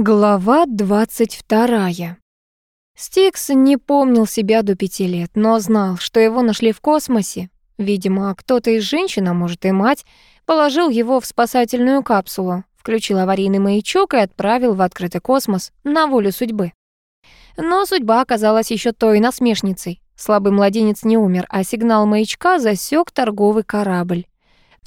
Глава 22. Стикс не помнил себя до пяти лет, но знал, что его нашли в космосе. Видимо, кто-то из женщин, а может и мать, положил его в спасательную капсулу, включил аварийный маячок и отправил в открытый космос на волю судьбы. Но судьба оказалась еще той насмешницей. Слабый младенец не умер, а сигнал маячка засек торговый корабль.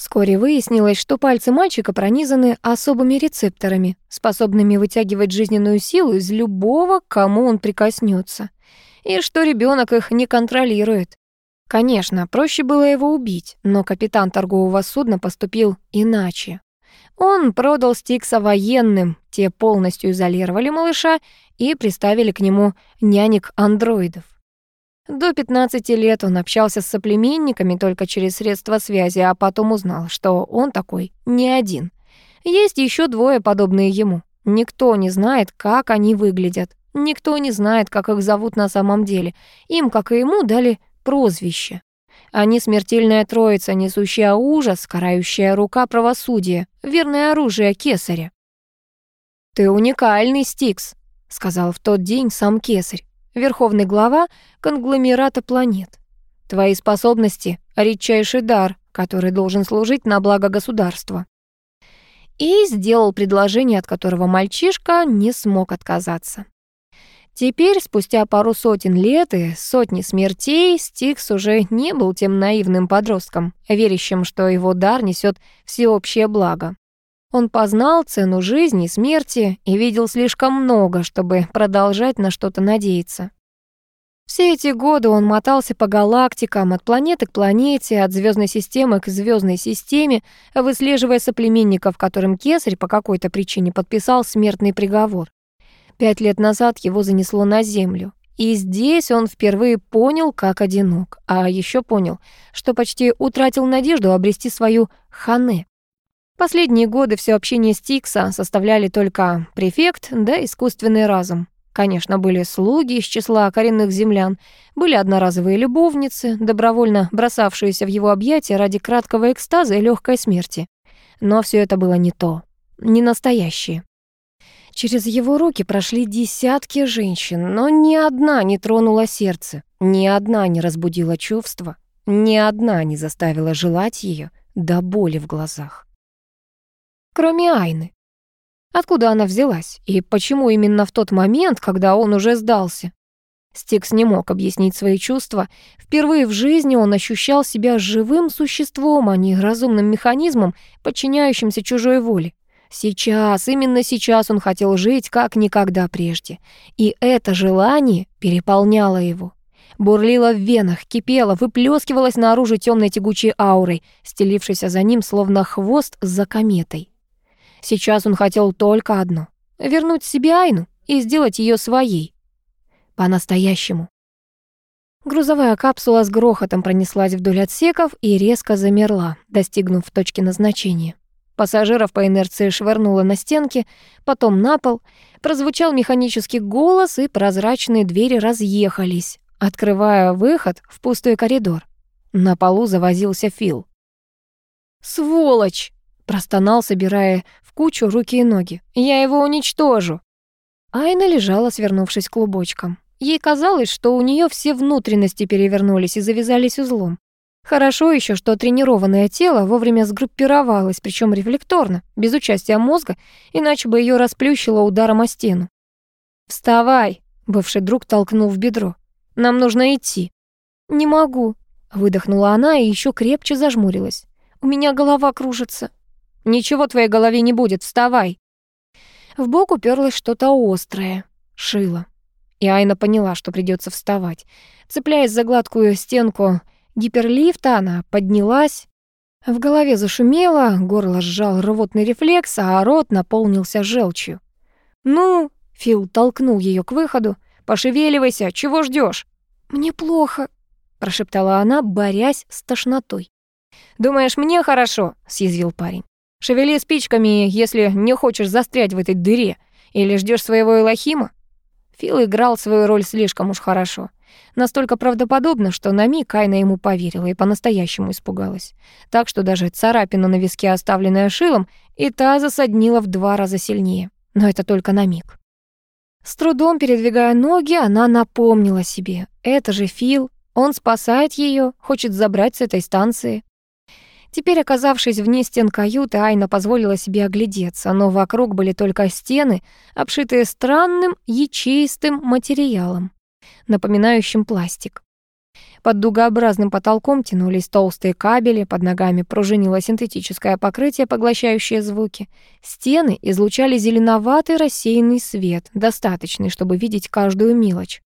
Вскоре выяснилось, что пальцы мальчика пронизаны особыми рецепторами, способными вытягивать жизненную силу из любого, кому он прикоснется, и что ребенок их не контролирует. Конечно, проще было его убить, но капитан торгового судна поступил иначе. Он продал Стикса военным, те полностью изолировали малыша и приставили к нему нянек-андроидов. До 15 лет он общался с соплеменниками только через средства связи, а потом узнал, что он такой не один. Есть еще двое подобные ему. Никто не знает, как они выглядят. Никто не знает, как их зовут на самом деле. Им, как и ему, дали прозвище. Они смертельная троица, несущая ужас, карающая рука правосудия, верное оружие кесаря. «Ты уникальный, Стикс», — сказал в тот день сам кесарь верховный глава конгломерата планет. Твои способности — редчайший дар, который должен служить на благо государства. И сделал предложение, от которого мальчишка не смог отказаться. Теперь, спустя пару сотен лет и сотни смертей, Стикс уже не был тем наивным подростком, верящим, что его дар несет всеобщее благо. Он познал цену жизни и смерти и видел слишком много, чтобы продолжать на что-то надеяться. Все эти годы он мотался по галактикам, от планеты к планете, от звездной системы к звездной системе, выслеживая соплеменников, которым Кесарь по какой-то причине подписал смертный приговор. Пять лет назад его занесло на Землю. И здесь он впервые понял, как одинок. А еще понял, что почти утратил надежду обрести свою Хане. Последние годы все общение Стикса составляли только префект да искусственный разум. Конечно, были слуги из числа коренных землян, были одноразовые любовницы, добровольно бросавшиеся в его объятия ради краткого экстаза и легкой смерти. Но все это было не то, не настоящее. Через его руки прошли десятки женщин, но ни одна не тронула сердце, ни одна не разбудила чувства, ни одна не заставила желать ее до боли в глазах кроме Айны. Откуда она взялась? И почему именно в тот момент, когда он уже сдался? Стикс не мог объяснить свои чувства. Впервые в жизни он ощущал себя живым существом, а не разумным механизмом, подчиняющимся чужой воле. Сейчас, именно сейчас он хотел жить, как никогда прежде. И это желание переполняло его. Бурлило в венах, кипело, выплескивалось наружу темной тягучей аурой, стелившейся за ним, словно хвост за кометой. Сейчас он хотел только одно — вернуть себе Айну и сделать ее своей. По-настоящему. Грузовая капсула с грохотом пронеслась вдоль отсеков и резко замерла, достигнув точки назначения. Пассажиров по инерции швырнуло на стенки, потом на пол. Прозвучал механический голос, и прозрачные двери разъехались, открывая выход в пустой коридор. На полу завозился Фил. «Сволочь!» — простонал, собирая кучу руки и ноги. «Я его уничтожу!» Айна лежала, свернувшись клубочком. Ей казалось, что у нее все внутренности перевернулись и завязались узлом. Хорошо еще, что тренированное тело вовремя сгруппировалось, причем рефлекторно, без участия мозга, иначе бы ее расплющило ударом о стену. «Вставай!» — бывший друг толкнул в бедро. «Нам нужно идти». «Не могу», — выдохнула она и еще крепче зажмурилась. «У меня голова кружится». Ничего твоей голове не будет, вставай. В бок уперлось что-то острое, шило. И Айна поняла, что придется вставать. Цепляясь за гладкую стенку гиперлифта, она поднялась. В голове зашумело, горло сжал рвотный рефлекс, а рот наполнился желчью. «Ну?» — Фил толкнул ее к выходу. «Пошевеливайся, чего ждешь? «Мне плохо», — прошептала она, борясь с тошнотой. «Думаешь, мне хорошо?» — съязвил парень. Шевели спичками, если не хочешь застрять в этой дыре. Или ждешь своего Элохима?» Фил играл свою роль слишком уж хорошо. Настолько правдоподобно, что на миг Айна ему поверила и по-настоящему испугалась. Так что даже царапина на виске, оставленная шилом, и та засаднила в два раза сильнее. но это только на миг. С трудом передвигая ноги, она напомнила себе. Это же Фил, он спасает ее, хочет забрать с этой станции. Теперь, оказавшись вне стен каюты, Айна позволила себе оглядеться, но вокруг были только стены, обшитые странным ячеистым материалом, напоминающим пластик. Под дугообразным потолком тянулись толстые кабели, под ногами пружинило синтетическое покрытие, поглощающее звуки. Стены излучали зеленоватый рассеянный свет, достаточный, чтобы видеть каждую мелочь.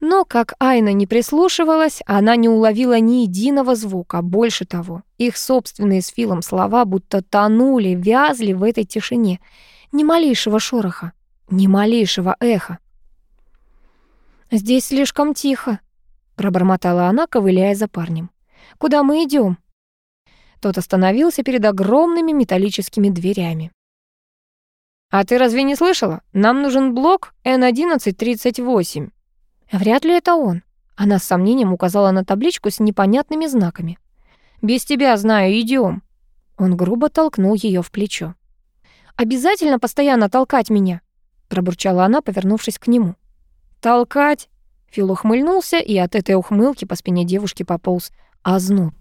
Но, как Айна не прислушивалась, она не уловила ни единого звука. Больше того, их собственные с Филом слова будто тонули, вязли в этой тишине. Ни малейшего шороха, ни малейшего эха. «Здесь слишком тихо», — пробормотала она, ковыляя за парнем. «Куда мы идем? Тот остановился перед огромными металлическими дверями. «А ты разве не слышала? Нам нужен блок N1138». Вряд ли это он. Она с сомнением указала на табличку с непонятными знаками. «Без тебя знаю, идем. Он грубо толкнул ее в плечо. «Обязательно постоянно толкать меня?» пробурчала она, повернувшись к нему. «Толкать?» Фил ухмыльнулся, и от этой ухмылки по спине девушки пополз озноб.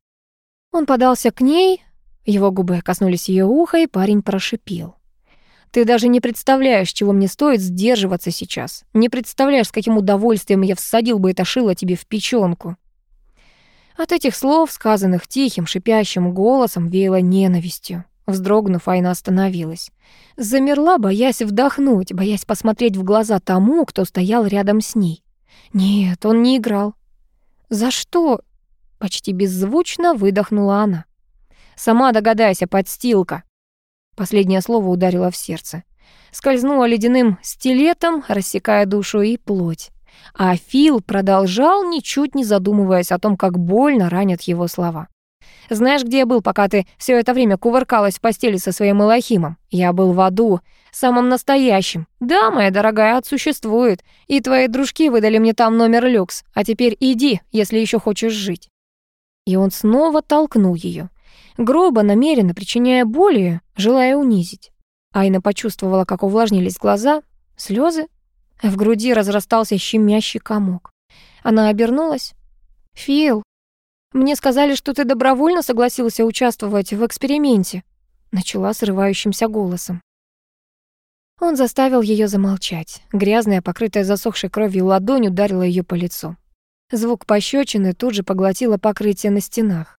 Он подался к ней, его губы коснулись ее уха, и парень прошипел. Ты даже не представляешь, чего мне стоит сдерживаться сейчас. Не представляешь, с каким удовольствием я всадил бы это шило тебе в печёнку». От этих слов, сказанных тихим, шипящим голосом, веяло ненавистью. Вздрогнув, Айна остановилась. Замерла, боясь вдохнуть, боясь посмотреть в глаза тому, кто стоял рядом с ней. Нет, он не играл. «За что?» — почти беззвучно выдохнула она. «Сама догадайся, подстилка!» Последнее слово ударило в сердце. Скользнуло ледяным стилетом, рассекая душу и плоть. А Фил продолжал, ничуть не задумываясь о том, как больно ранят его слова. «Знаешь, где я был, пока ты все это время кувыркалась в постели со своим Элохимом? Я был в аду, самым настоящим. Да, моя дорогая, ад существует, и твои дружки выдали мне там номер люкс, а теперь иди, если еще хочешь жить». И он снова толкнул ее грубо, намеренно причиняя боли, желая унизить. Айна почувствовала, как увлажнились глаза, слезы. В груди разрастался щемящий комок. Она обернулась. «Фил, мне сказали, что ты добровольно согласился участвовать в эксперименте», начала срывающимся голосом. Он заставил ее замолчать. Грязная, покрытая засохшей кровью ладонь ударила ее по лицу. Звук пощечины тут же поглотило покрытие на стенах.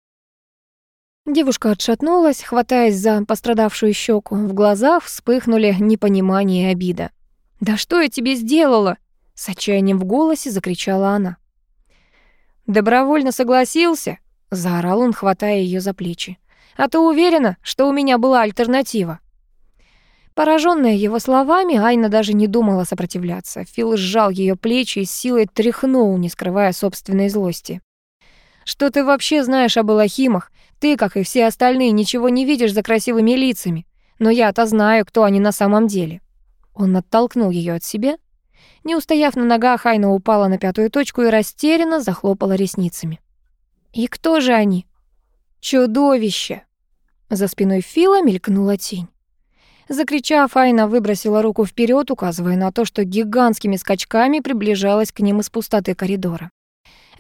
Девушка отшатнулась, хватаясь за пострадавшую щеку. В глазах вспыхнули непонимание и обида. «Да что я тебе сделала?» С отчаянием в голосе закричала она. «Добровольно согласился?» Заорал он, хватая ее за плечи. «А ты уверена, что у меня была альтернатива?» Пораженная его словами, Айна даже не думала сопротивляться. Фил сжал ее плечи и с силой тряхнул, не скрывая собственной злости. «Что ты вообще знаешь об Элохимах? Ты, как и все остальные, ничего не видишь за красивыми лицами. Но я-то знаю, кто они на самом деле». Он оттолкнул ее от себя. Не устояв на ногах, Айна упала на пятую точку и растерянно захлопала ресницами. «И кто же они?» «Чудовище!» За спиной Фила мелькнула тень. Закричав, Айна выбросила руку вперед, указывая на то, что гигантскими скачками приближалась к ним из пустоты коридора.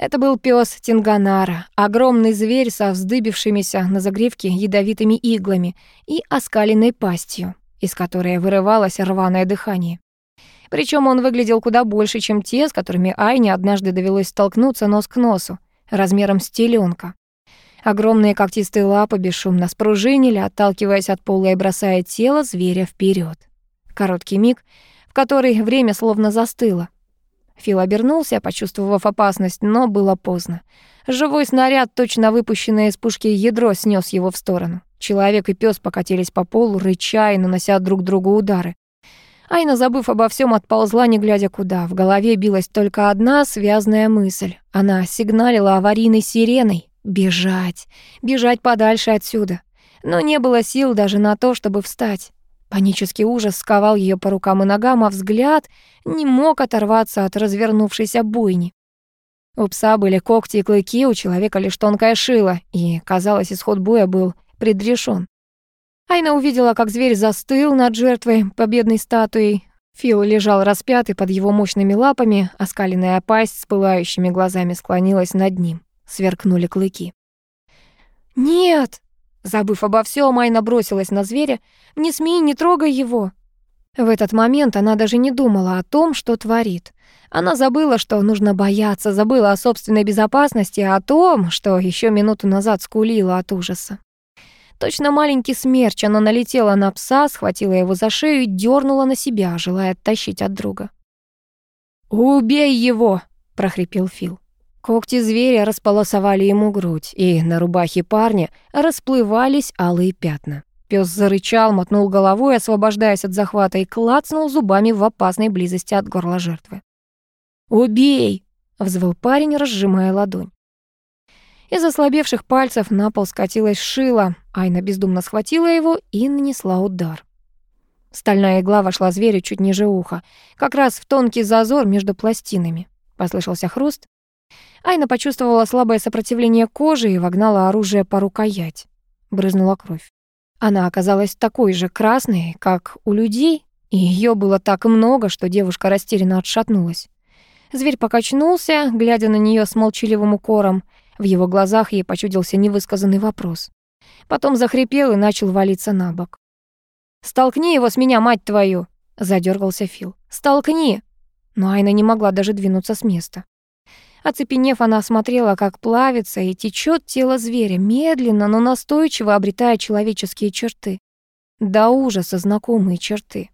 Это был пес Тинганара, огромный зверь со вздыбившимися на загривке ядовитыми иглами и оскаленной пастью, из которой вырывалось рваное дыхание. Причем он выглядел куда больше, чем те, с которыми Айне однажды довелось столкнуться нос к носу, размером с теленка. Огромные когтистые лапы бесшумно спружинили, отталкиваясь от пола и бросая тело зверя вперед. Короткий миг, в который время словно застыло — Фил обернулся, почувствовав опасность, но было поздно. Живой снаряд, точно выпущенное из пушки ядро, снес его в сторону. Человек и пес покатились по полу, рыча и нанося друг другу удары. Айна, забыв обо всем, отползла, не глядя куда. В голове билась только одна связная мысль. Она сигналила аварийной сиреной. Бежать, бежать подальше отсюда. Но не было сил даже на то, чтобы встать. Панический ужас сковал ее по рукам и ногам, а взгляд не мог оторваться от развернувшейся буйни. У пса были когти и клыки, у человека лишь тонкая шила, и, казалось, исход боя был предрешен. Айна увидела, как зверь застыл над жертвой победной статуей. Фил лежал распятый под его мощными лапами, оскаленная пасть с пылающими глазами склонилась над ним. Сверкнули клыки. «Нет!» Забыв обо всем, Айна бросилась на зверя. «Не смей, не трогай его!» В этот момент она даже не думала о том, что творит. Она забыла, что нужно бояться, забыла о собственной безопасности, о том, что еще минуту назад скулила от ужаса. Точно маленький смерч, она налетела на пса, схватила его за шею и дернула на себя, желая оттащить от друга. «Убей его!» — прохрипел Фил. Когти зверя располосовали ему грудь, и на рубахе парня расплывались алые пятна. Пёс зарычал, мотнул головой, освобождаясь от захвата, и клацнул зубами в опасной близости от горла жертвы. «Убей!» — взвыл парень, разжимая ладонь. Из ослабевших пальцев на пол скатилась шила. Айна бездумно схватила его и нанесла удар. Стальная игла вошла зверю чуть ниже уха, как раз в тонкий зазор между пластинами. Послышался хруст. Айна почувствовала слабое сопротивление кожи и вогнала оружие по рукоять. Брызнула кровь. Она оказалась такой же красной, как у людей, и ее было так много, что девушка растерянно отшатнулась. Зверь покачнулся, глядя на нее с молчаливым укором. В его глазах ей почудился невысказанный вопрос. Потом захрипел и начал валиться на бок. «Столкни его с меня, мать твою!» — задергался Фил. «Столкни!» Но Айна не могла даже двинуться с места. Оцепенев, она смотрела, как плавится и течет тело зверя, медленно, но настойчиво обретая человеческие черты. До ужаса знакомые черты.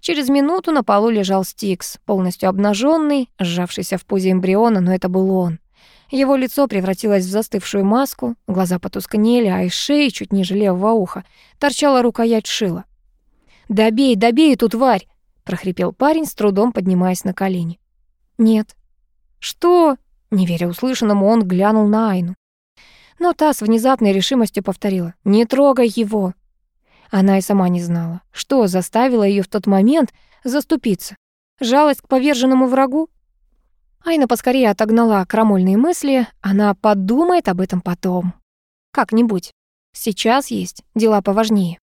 Через минуту на полу лежал Стикс, полностью обнаженный, сжавшийся в позе эмбриона, но это был он. Его лицо превратилось в застывшую маску, глаза потускнели, а из шеи, чуть ниже левого уха, торчала рукоять шила. «Добей, добей эту тварь!» — прохрипел парень, с трудом поднимаясь на колени. «Нет», «Что?» Не веря услышанному, он глянул на Айну. Но та с внезапной решимостью повторила «Не трогай его!» Она и сама не знала, что заставило ее в тот момент заступиться. Жалость к поверженному врагу? Айна поскорее отогнала крамольные мысли, она подумает об этом потом. Как-нибудь. Сейчас есть дела поважнее.